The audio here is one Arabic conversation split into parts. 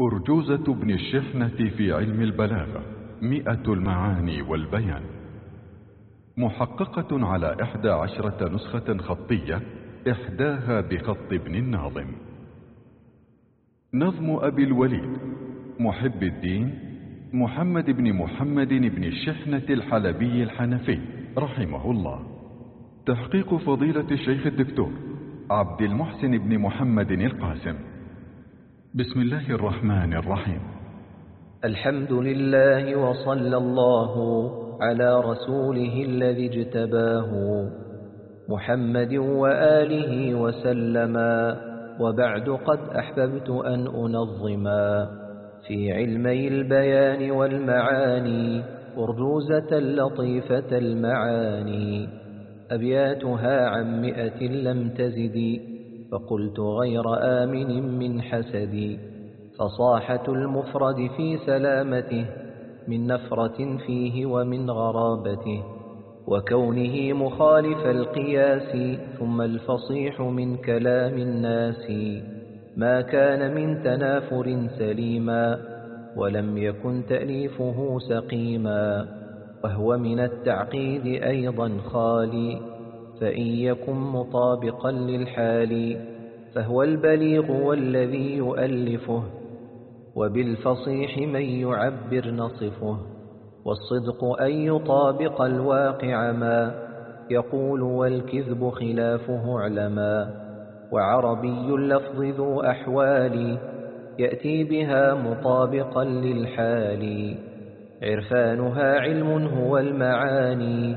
أرجوزة ابن الشحنة في علم البلاغة مئة المعاني والبيان. محققة على إحدى عشرة نسخة خطية إحداها بخط ابن الناظم. نظم أبي الوليد محب الدين محمد بن محمد بن الشحنة الحلبي الحنفي رحمه الله. تحقيق فضيلة الشيخ الدكتور عبد المحسن بن محمد القاسم. بسم الله الرحمن الرحيم. الحمد لله وصلى الله على رسوله الذي اجتباه محمد وآله وسلما وبعد قد أحببت أن أنظما في علمي البيان والمعاني أرجوزة لطيفة المعاني أبياتها عن مئة لم تزد. فقلت غير آمن من حسدي فصاحة المفرد في سلامته من نفرة فيه ومن غرابته وكونه مخالف القياس ثم الفصيح من كلام الناس ما كان من تنافر سليما ولم يكن تأليفه سقيما وهو من التعقيد أيضا خالي فإن يكن مطابقا للحال فهو البليغ والذي يؤلفه وبالفصيح من يعبر نصفه والصدق أن يطابق الواقع ما يقول والكذب خلافه علما وعربي اللفظ ذو أحوال يأتي بها مطابقا للحال عرفانها علم هو المعاني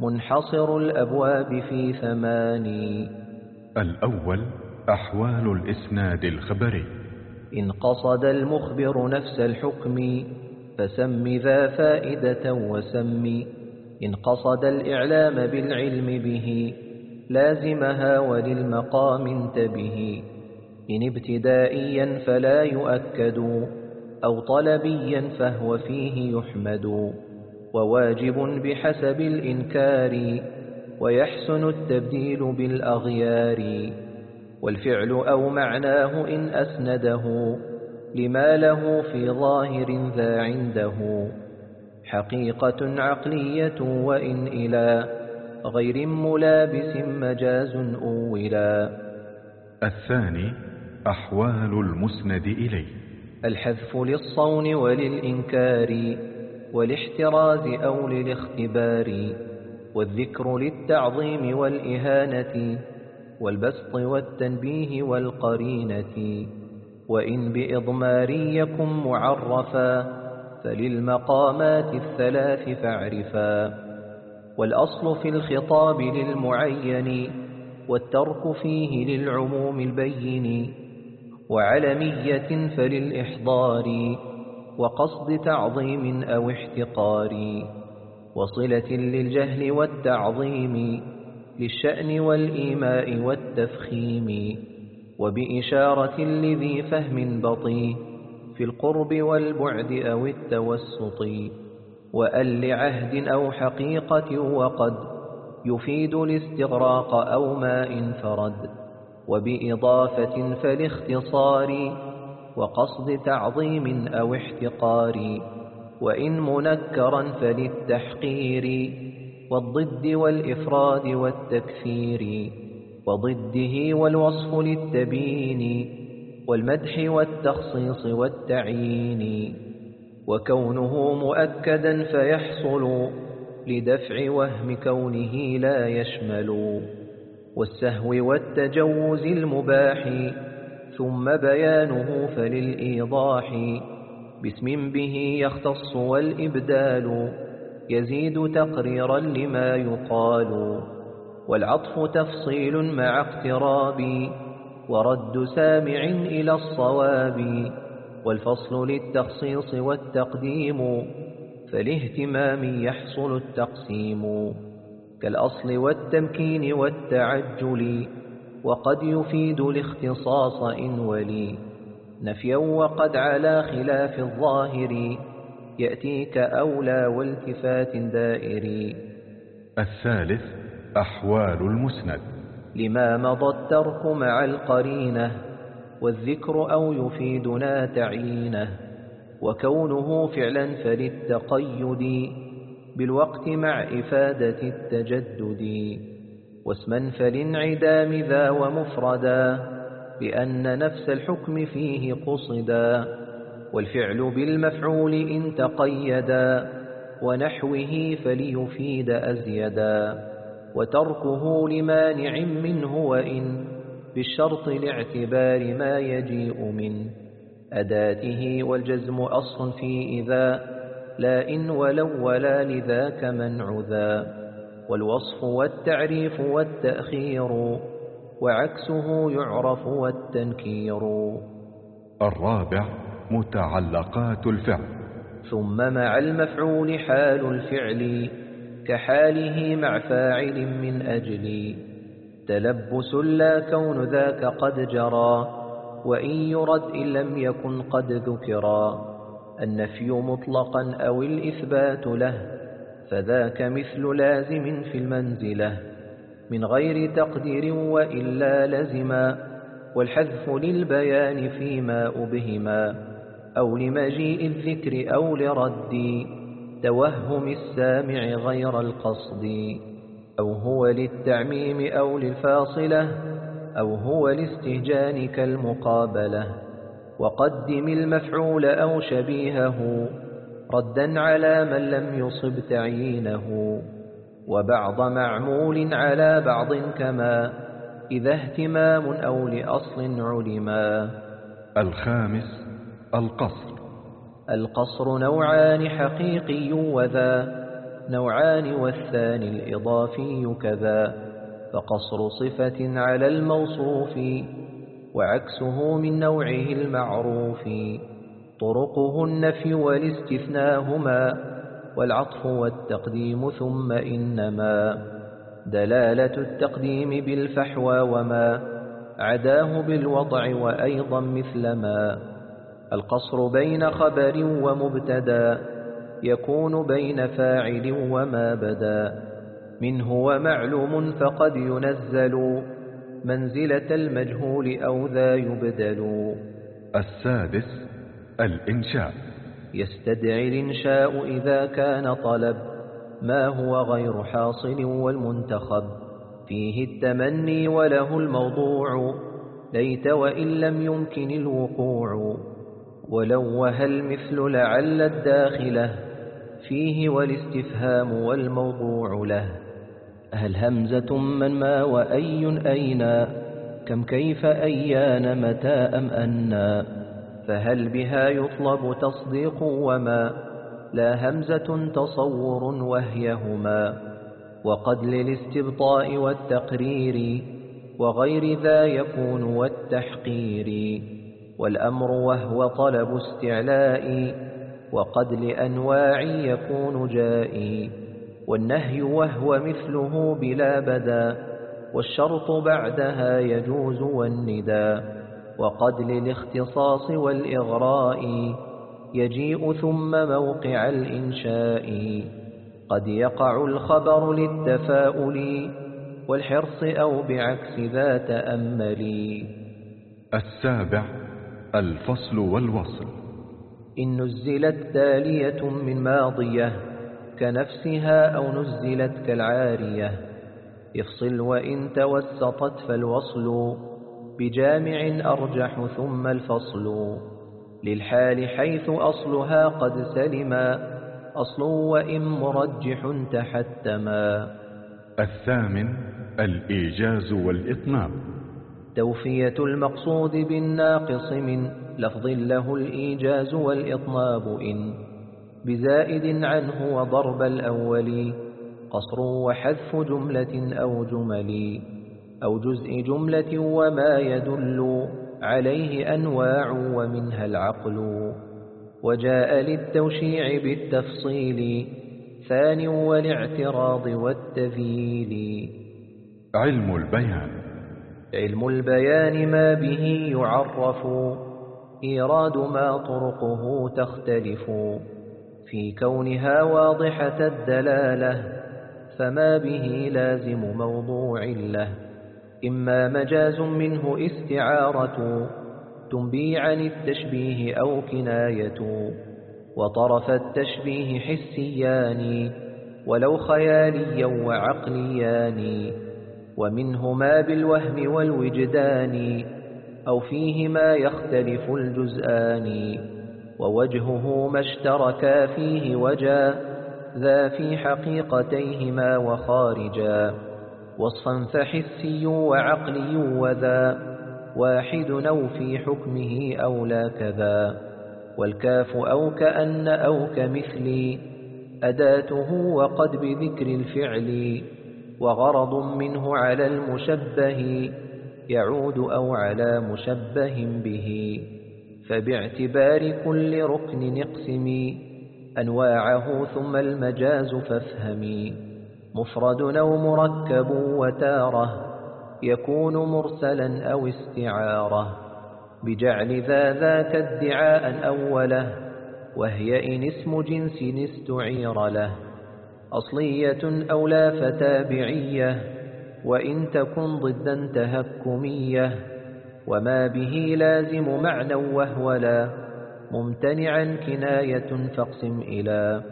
منحصر الأبواب في ثماني. الأول أحوال الإسناد الخبري. إن قصد المخبر نفس الحكم فسم ذا فائدة وسم. إن قصد الإعلام بالعلم به لازمها وللمقام انتبه. إن ابتدائيا فلا يؤكد أو طلبيا فهو فيه يحمد. وواجب بحسب الإنكار ويحسن التبديل بالأغيار. والفعل أو معناه إن أسنده لما له في ظاهر ذا عنده. حقيقة عقلية وإن إلى غير ملابس مجاز أولا. الثاني أحوال المسند إليه. الحذف للصون وللإنكار والاحتراز أو للاختبار والذكر للتعظيم والإهانة. والبسط والتنبيه والقرينة وإن بإضمار يكن معرفا فللمقامات الثلاث فاعرفا والأصل في الخطاب للمعين والترك فيه للعموم البين وعلمية فللإحضار وقصد تعظيم أو احتقار وصلة للجهل والتعظيم للشأن والإيماء والتفخيم وبإشارة لذي فهم بطيء في القرب والبعد أو التوسط وأن لعهد أو حقيقة وقد يفيد الاستغراق أو ما انفرد وبإضافة فالاختصار وقصد تعظيم أو احتقار وإن منكرا فللتحقير. والضد والإفراد والتكثير وضده والوصف للتبيين والمدح والتخصيص والتعيين. وكونه مؤكدا فيحصل لدفع وهم كونه لا يشمل. والسهو والتجوز المباح ثم بيانه فللإيضاح. باسم به يختص والإبدال. يزيد تقريرا لما يقال والعطف تفصيل مع اقتراب ورد سامع إلى الصواب والفصل للتخصيص والتقديم فالاهتمام يحصل التقسيم كالأصل والتمكين والتعجل وقد يفيد الاختصاص إن ولي نفيا وقد على خلاف الظاهر. يأتيك أولى والتفات دائري. الثالث أحوال المسند. لما مضى الترك مع القرينة والذكر أو يفيدنا تعيينه. وكونه فعلا فللتقيد بالوقت مع إفادة التجدد. واسما فلانعدام ذا ومفردا بأن نفس الحكم فيه قصدا. والفعل بالمفعول إن تقيدا ونحوه فليفيد أزيدا وتركه لمانع منه وإن بالشرط لاعتبار ما يجيء من أداته والجزم أصل في إذا لا إن ولو ولا لذاك منع ذا والوصف والتعريف والتأخير وعكسه يعرف والتنكير الرابع متعلقات الفعل. ثم مع المفعول حال الفعل كحاله مع فاعل من أجل. تلبس لا كون ذاك قد جرى وإن يرد إن لم يكن قد ذكرا. النفي مطلقا أو الإثبات له فذاك مثل لازم في المنزلة. من غير تقدير وإلا لزما والحذف للبيان فيما أبهما. أو لمجيء الذكر أو لرد. توهم السامع غير القصد. أو هو للتعميم أو للفاصلة. أو هو الاستهجان كالمقابلة. وقدم المفعول أو شبيهه. ردا على من لم يصب تعيينه. وبعض معمول على بعض كما إذا اهتمام أو لأصل علما. الخامس القصر. القصر نوعان حقيقي وذا نوعان والثاني الإضافي كذا فقصر صفة على الموصوف وعكسه من نوعه المعروف طرقه النفي والاستثناهما والعطف والتقديم ثم إنما دلالة التقديم بالفحوى وما عداه بالوضع وأيضا مثلما القصر بين خبر ومبتدا يكون بين فاعل وما بدا. منه ومعلوم فقد ينزل منزلة المجهول أو ذا يبدل. السادس الإنشاء. يستدعي الإنشاء إذا كان طلب ما هو غير حاصل والمنتخب. فيه التمني وله الموضوع ليت وإن لم يمكن الوقوع. ولو وهل مثل لعل الداخله فيه والاستفهام والموضوع له. هل همزة من ما وأي أين؟ كم كيف أيان متى أم أنا فهل بها يطلب تصديق وما؟ لا همزة تصور وهيهما. وقد للاستبطاء والتقرير وغير ذا يكون والتحقير. والأمر وهو طلب استعلاء وقد لأنواع يكون جائي والنهي وهو مثله بلا بدا والشرط بعدها يجوز والندى وقد للاختصاص والإغراء يجيء ثم موقع الإنشاء قد يقع الخبر للتفاؤل والحرص أو بعكس ذا تأملي السابع الفصل والوصل. إن نزلت تالية من ماضية كنفسها أو نزلت كالعارية. افصل وإن توسطت فالوصل بجامع أرجح ثم الفصل. للحال حيث أصلها قد سلما أصل وإن مرجح تحتما. الثامن الإيجاز والإطناب. توفية المقصود بالناقص من لفظ له الإيجاز والإطناب إن بزائد عنه وضرب الأول قصر وحذف جملة أو جمل أو جزء جملة وما يدل عليه أنواع ومنها العقل وجاء للتوشيع بالتفصيل ثان والاعتراض والتذييل علم البيان علم البيان ما به يعرف إيراد ما طرقه تختلف. في كونها واضحة الدلالة فما به لازم موضوع له. إما مجاز منه استعارة تنبي عن التشبيه أو كناية. وطرف التشبيه حسيان ولو خياليا وعقليان. ومنهما بالوهم والوجدان أو فيهما يختلف الجزآن ووجهه ما اشتركا فيه وجا ذا في حقيقتيهما وخارجا وصفا فحسي وعقلي وذا واحد أو في حكمه أو لا كذا والكاف أو كأن أو كمثل أداته وقد بذكر الفعل. وغرض منه على المشبه يعود أو على مشبه به. فباعتبار كل ركن اقسمي أنواعه ثم المجاز فافهمي مفرد أو مركب وتارة يكون مرسلا أو استعارة. بجعل ذا ذاك ادعاء أوله وهي إن اسم جنس استعير له. أصلية أو لا فتابعية وإن تكن ضدا تهكمية وما به لازم معنى وهو لا. ممتنعا كناية فاقسم إلى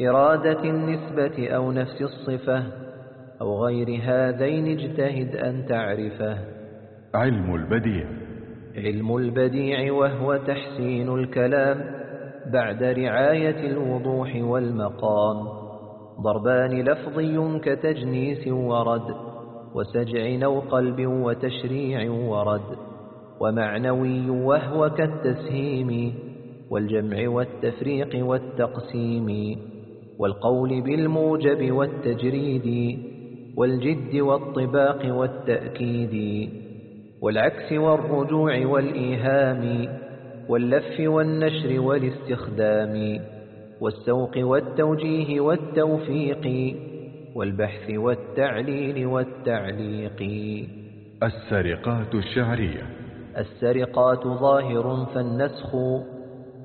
إرادة النسبة أو نفس الصفة أو غير هذين اجتهد أن تعرفه. علم البديع. علم البديع وهو تحسين الكلام بعد رعاية الوضوح والمقام. ضربان لفظي كتجنيس ورد وسجع أو قلب وتشريع ورد ومعنوي وهو كالتسهيم والجمع والتفريق والتقسيم والقول بالموجب والتجريد والجد والطباق والتأكيد والعكس والرجوع والإيهام واللف والنشر والاستخدام. والسوق والتوجيه والتوفيق والبحث والتعليل والتعليق. السرقات الشعرية السرقات ظاهر فالنسخ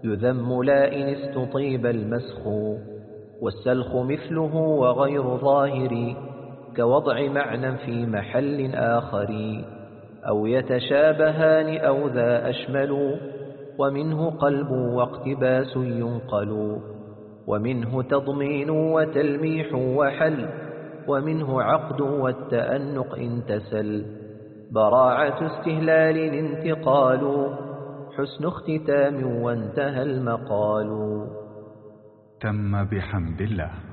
يذم لا إن استطيب المسخ والسلخ مثله وغير ظاهر كوضع معنى في محل آخر أو يتشابهان أو ذا أشمل ومنه قلب واقتباس ينقل. ومنه تضمين وتلميح وحل ومنه عقد والتأنق انتسل براعة استهلال انتقال حسن اختتام وانتهى المقال. تم بحمد الله.